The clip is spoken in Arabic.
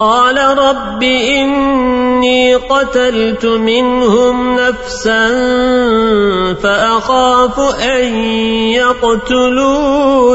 قال رب إني قتلت منهم نفسا فأخاف أن يقتلون.